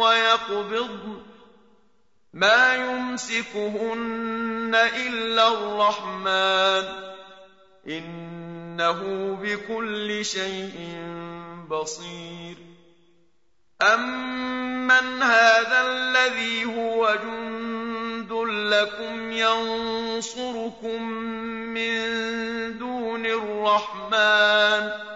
ويقبضن ما يمسكهن إلا الرحمن إنه بكل شيء بصير أَمَّنْ هَٰذَا الَّذِي هُوَ جُندٌ لَّكُمْ يَنصُرُكُم مِّن دُونِ الرَّحْمَٰنِ ۚ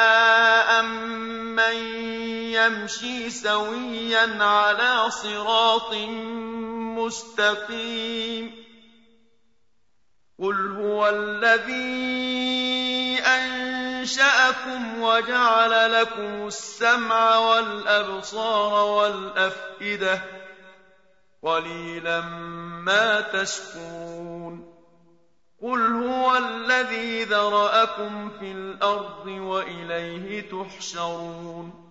يمشي سويا على صراط مستقيم. قل هو الذي أنشأكم وجعل لكم السمع والأبصار والأفئدة قليلا ما تشكرون. قل هو الذي ذرأكم في الأرض وإليه تحشرون.